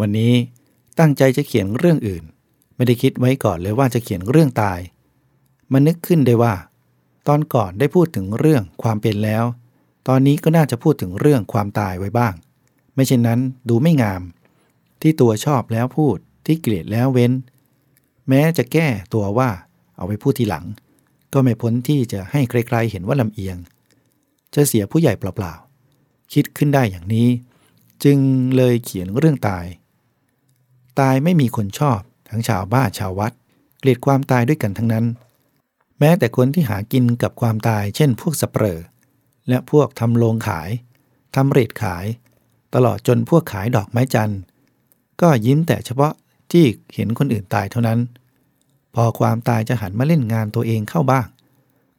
วันนี้ตั้งใจจะเขียนเรื่องอื่น ไม่ได้คิดไว้ก่อนเลยว่าจะเขียนเรื่องตาย มันนึกขึ้นได้ว่า ตอนก่อนได้พูดถึงเรื่องความเป็นแล้ว ตอนนี้ก็น่าจะพูดถึงเรื่องความตายไว้บ้าง ไม่เช่นนั้นดูไม่งาม ที่ตัวชอบแล้วพูดที่เกลียดแล้วเว้น แม้จะแก้ตัวว่าเอาไปพูดทีหลัง ก็ไม่พ้นที่จะให้ใครๆเห็นว่าลำเอียง จะเสียผู้ใหญ่เปล่าๆคิดขึ้นได้อย่างนี้ จึงเลยเขียนเรื่องตาย ตายไม่มีคนชอบ ทั้งชาวบ้านชาววัด เกลียดความตายด้วยกันทั้งนั้น แม้แต่คนที่หากินกับความตาย เช่น พวกสเปรอและพวกทำโรงขายทำเรดขาย ตลอดจนพวกขายดอกไม้จันทร์ ก็ยิ้มแต่เฉพาะที่เห็นคนอื่นตายเท่านั้น พอความตายจะหันมาเล่นงานตัวเองเข้าบ้าง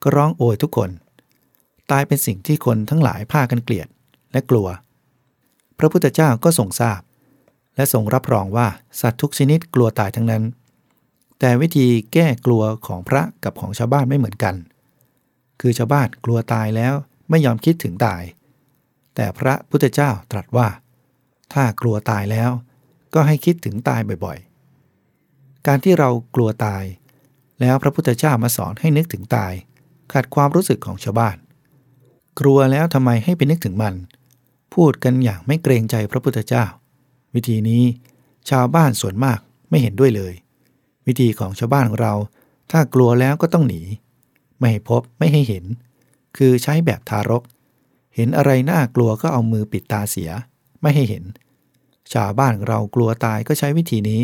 ก็ร้องโอยทุกคน ตายเป็นสิ่งที่คนทั้งหลายพากันเกลียดและกลัว พระพุทธเจ้าก็ทรงทราบ และทรงรับรองว่าสัตว์ทุกชนิดกลัวตายทั้งนั้น แต่วิธีแก้กลัวของพระกับของชาวบ้านไม่เหมือนกัน คือชาวบ้านกลัวตายแล้วไม่ยอมคิดถึงตาย แต่พระพุทธเจ้าตรัสว่า ถ้ากลัวตายแล้วก็ให้คิดถึงตายบ่อยๆ การที่เรากลัวตาย แล้วพระพุทธเจ้ามาสอนให้นึกถึงตาย ขัดความรู้สึกของชาวบ้าน กลัวแล้วทำไมให้ไปนึกถึงมัน พูดกันอย่างไม่เกรงใจพระพุทธเจ้า วิธีนี้ชาวบ้านส่วนมากไม่เห็นด้วยเลย วิธีของชาวบ้านของเรา ถ้ากลัวแล้วก็ต้องหนี ไม่ให้พบไม่ให้เห็น คือใช้แบบทารก เห็นอะไรน่ากลัวก็เอามือปิดตาเสีย ไม่ให้เห็น ชาวบ้านเรากลัวตายก็ใช้วิธีนี้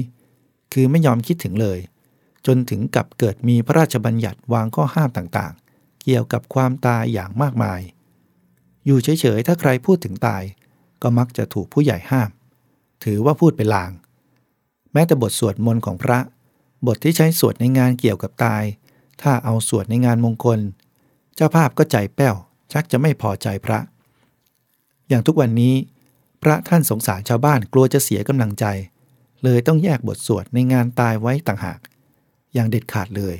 คือไม่ยอมคิดถึงเลย จนถึงกับเกิดมีพระราชบัญญัติวางข้อห้ามต่างๆ เกี่ยวกับความตายอย่างมากมาย อยู่เฉยๆถ้าใครพูดถึงตาย ก็มักจะถูกผู้ใหญ่ห้าม ถือว่าพูดเป็นลาง แม้แต่บทสวดมนต์ของพระ บทที่ใช้สวดในงานเกี่ยวกับตาย ถ้าเอาสวดในงานมงคล เจ้าภาพก็ใจแป้ว ชักจะไม่พอใจพระ อย่างทุกวันนี้ พระท่านสงสารชาวบ้านกลัวจะเสียกำลังใจ เลยต้องแยกบทสวดในงานตายไว้ต่างหาก อย่างเด็ดขาดเลย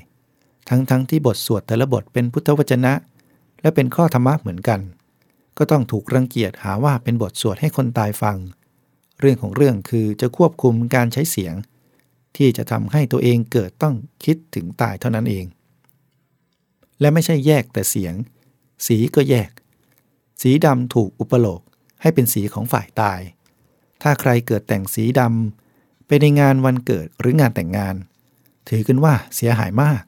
ทั้งๆทที่บทสวดแต่ละบทเป็นพุทธวจนะ และเป็นข้อธรรมะเหมือนกัน ก็ต้องถูกรังเกียจหาว่าเป็นบทสวดให้คนตายฟัง เรื่องของเรื่องคือจะควบคุมการใช้เสียง ที่จะทำให้ตัวเองเกิดต้องคิดถึงตายเท่านั้นเอง และไม่ใช่แยกแต่เสียง สีก็แยก สีดำถูกอุปโลกให้เป็นสีของฝ่ายตาย ถ้าใครเกิดแต่งสีดำไปในงานวันเกิดหรืองานแต่งงาน ถือกันว่าเสียหายมาก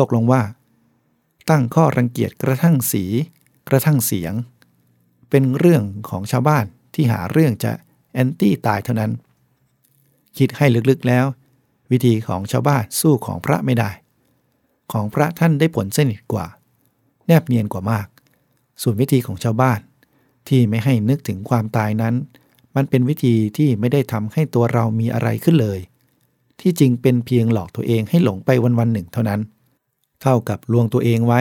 ตกลงว่า ตั้งข้อรังเกียจกระทั่งสี กระทั่งเสียง เป็นเรื่องของชาวบ้านที่หาเรื่องจะ แอนตี้ตายเท่านั้น คิดให้ลึกๆแล้ว วิธีของชาวบ้านสู้ของพระไม่ได้ ของพระท่านได้ผลสนิทกว่า แนบเนียนกว่ามาก ส่วนวิธีของชาวบ้าน ที่ไม่ให้นึกถึงความตายนั้น มันเป็นวิธีที่ไม่ได้ทำให้ตัวเรามีอะไรขึ้นเลย ที่จริงเป็นเพียงหลอกตัวเองให้หลงไปวันวันหนึ่งเท่านั้น เท่ากับลวงตัวเองไว้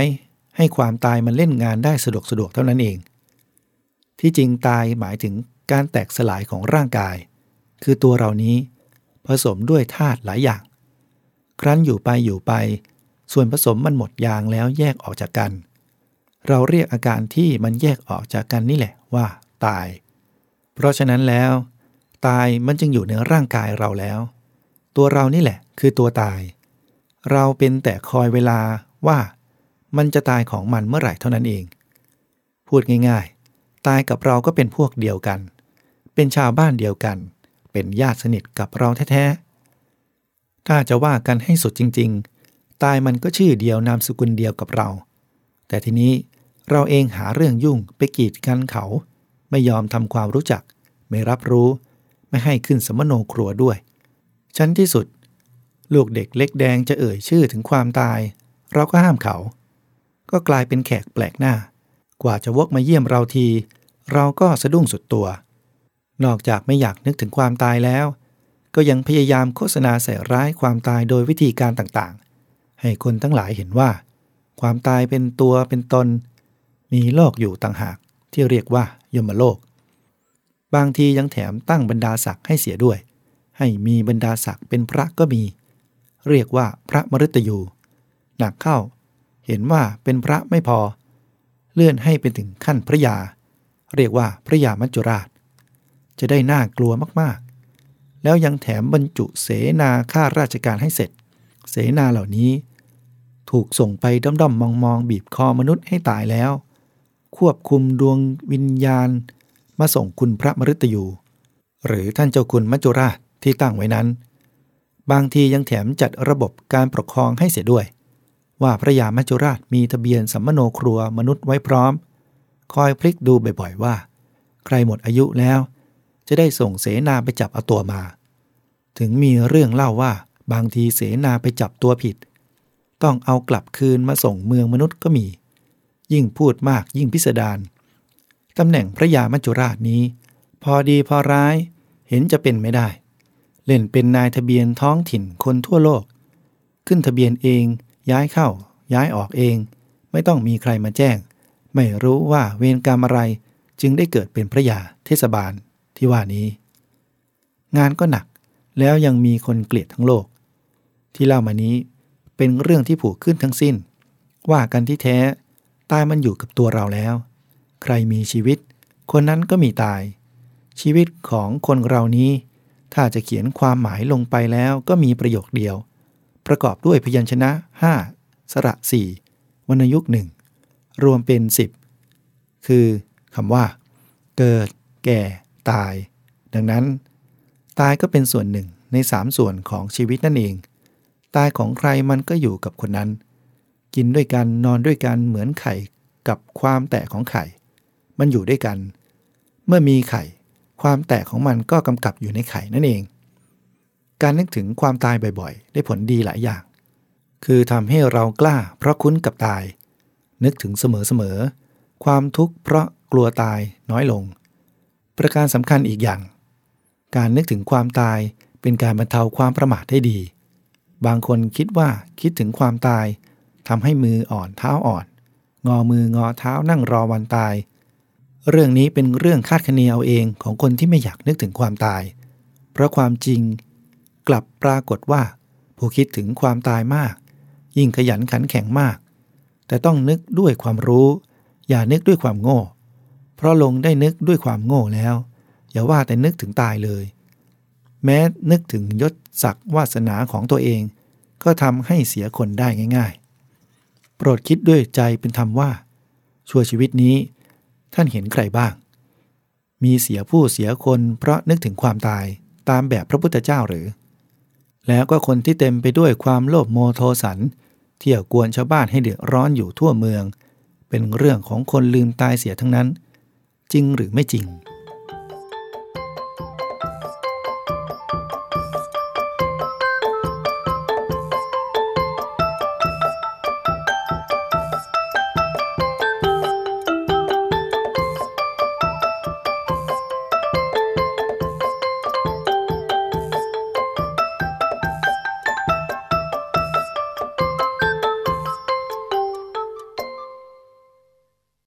ให้ความตายมันเล่นงานได้สะดวกสะดวกเท่านั้นเองที่จริงตายหมายถึง การแตกสลายของร่างกาย คือตัวเรานี้ ผสมด้วยธาตุหลายอย่าง ครั้นอยู่ไปอยู่ไป ส่วนผสมมันหมดยางแล้วแยกออกจากกัน เราเรียกอาการที่มันแยกออกจากกันนี่แหละว่า ตาย เพราะฉะนั้นแล้ว ตายมันจึงอยู่ในร่างกายเราแล้ว ตัวเรานี่แหละ คือตัวตาย เราเป็นแต่คอยเวลาว่า มันจะตายของมันเมื่อไหร่เท่านั้นเอง พูดง่ายๆ ตายกับเราก็เป็นพวกเดียวกัน เป็นชาวบ้านเดียวกัน เป็นญาติสนิทกับเราแท้ๆ ถ้าจะว่ากันให้สุดจริง ๆ ตายมันก็ชื่อเดียวนามสกุลเดียวกับเรา แต่ทีนี้เราเองหาเรื่องยุ่งไปกีดกันเขา ไม่ยอมทำความรู้จัก ไม่รับรู้ ไม่ให้ขึ้นสมโนครัวด้วย ชั้นที่สุด ลูกเด็กเล็กแดงจะเอ่ยชื่อถึงความตาย เราก็ห้ามเขา ก็กลายเป็นแขกแปลกหน้า กว่าจะวกมาเยี่ยมเราที เราก็สะดุ้งสุดตัว นอกจากไม่อยากนึกถึงความตายแล้ว ก็ยังพยายามโฆษณาใส่ร้ายความตายโดยวิธีการต่างๆ ให้คนทั้งหลายเห็นว่า ความตายเป็นตัวเป็นตน มีโลกอยู่ต่างหากที่เรียกว่ายมโลก บางทียังแถมตั้งบรรดาศักดิ์ให้เสียด้วย ให้มีบรรดาศักดิ์เป็นพระก็มี เรียกว่าพระมฤตยูหนักเข้า เห็นว่าเป็นพระไม่พอ เลื่อนให้เป็นถึงขั้นพระยา เรียกว่าพระยามัจจุราช จะได้น่ากลัวมากๆ แล้วยังแถมบรรจุเสนาข้าราชการให้เสร็จ เสนาเหล่านี้ ถูกส่งไปด้อมๆมองๆ บีบคอมนุษย์ให้ตายแล้ว ควบคุมดวงวิญญาณ มาส่งคุณพระมฤตยู หรือท่านเจ้าคุณมัจจุราชที่ตั้งไว้นั้น บางทียังแถมจัดระบบการปกครองให้เสียด้วย ว่าพระยามัจจุราชมีทะเบียนสัมมโนครัวมนุษย์ไว้พร้อม คอยพลิกดูบ่อยๆว่า ใครหมดอายุแล้ว จะได้ส่งเสนาไปจับเอาตัวมา ถึงมีเรื่องเล่าว่าบางทีเสนาไปจับตัวผิด ต้องเอากลับคืนมาส่งเมืองมนุษย์ก็มี ยิ่งพูดมากยิ่งพิสดารตำแหน่งพระยามัจจุราชนี้ พอดีพอร้ายเห็นจะเป็นไม่ได้ เล่นเป็นนายทะเบียนท้องถิ่นคนทั่วโลก ขึ้นทะเบียนเองย้ายเข้า ย้ายออกเอง ไม่ต้องมีใครมาแจ้ง ไม่รู้ว่าเวรกรรมอะไรจึงได้เกิดเป็นพระยาเทศบาล ที่ว่านี้ งานก็หนักแล้วยังมีคนเกลียดทั้งโลก ที่เล่ามานี้เป็นเรื่องที่ผูกขึ้นทั้งสิ้น ว่ากันที่แท้ตายมันอยู่กับตัวเราแล้ว ใครมีชีวิต คนนั้นก็มีตาย ชีวิตของคนเรานี้ ถ้าจะเขียนความหมายลงไปแล้วก็มีประโยคเดียว ประกอบด้วยพยัญชนะ 5 สระ 4 วรรณยุกต์หนึ่งรวมเป็น 10 คือคำว่า เกิด แก่ ตาย ดังนั้น ตายก็เป็นส่วนหนึ่งในสามส่วนของชีวิตนั่นเอง ตายของใครมันก็อยู่กับคนนั้น กินด้วยกันนอนด้วยกันเหมือนไข่กับความแตกของไข่ มันอยู่ด้วยกัน เมื่อมีไข่ ความแตกของมันก็กำกับอยู่ในไข่นั่นเอง การนึกถึงความตายบ่อยๆ ได้ผลดีหลายอย่าง คือทำให้เรากล้าเพราะคุ้นกับตาย นึกถึงเสมอๆ ความทุกข์เพราะกลัวตายน้อยลง ประการสำคัญอีกอย่าง การนึกถึงความตายเป็นการบรรเทาความประมาทได้ดี บางคนคิดว่าคิดถึงความตายทำให้มืออ่อนเท้าอ่อน งอมืองอเท้านั่งรอวันตาย เรื่องนี้เป็นเรื่องคาดคะเนเอาเองของคนที่ไม่อยากนึกถึงความตาย เพราะความจริงกลับปรากฏว่า ผู้คิดถึงความตายมาก ยิ่งขยันขันแข็งมาก แต่ต้องนึกด้วยความรู้ อย่านึกด้วยความโง่เราะลงได้นึกด้วยความโง่แล้ว อย่าว่าแต่นึกถึงตายเลย แม้นึกถึงยศศักดิ์วาสนาของตัวเอง ก็ทำให้เสียคนได้ง่าย ๆ โปรดคิดด้วยใจเป็นธรรมว่า ชั่วชีวิตนี้ ท่านเห็นใครบ้าง มีเสียผู้เสียคนเพราะนึกถึงความตายตามแบบพระพุทธเจ้าหรือ แล้วก็คนที่เต็มไปด้วยความโลภโมโทสัน เที่ยวกวนชาวบ้านให้เดือดร้อนอยู่ทั่วเมือง เป็นเรื่องของคนลืมตายเสียทั้งนั้น จริงหรือไม่จริง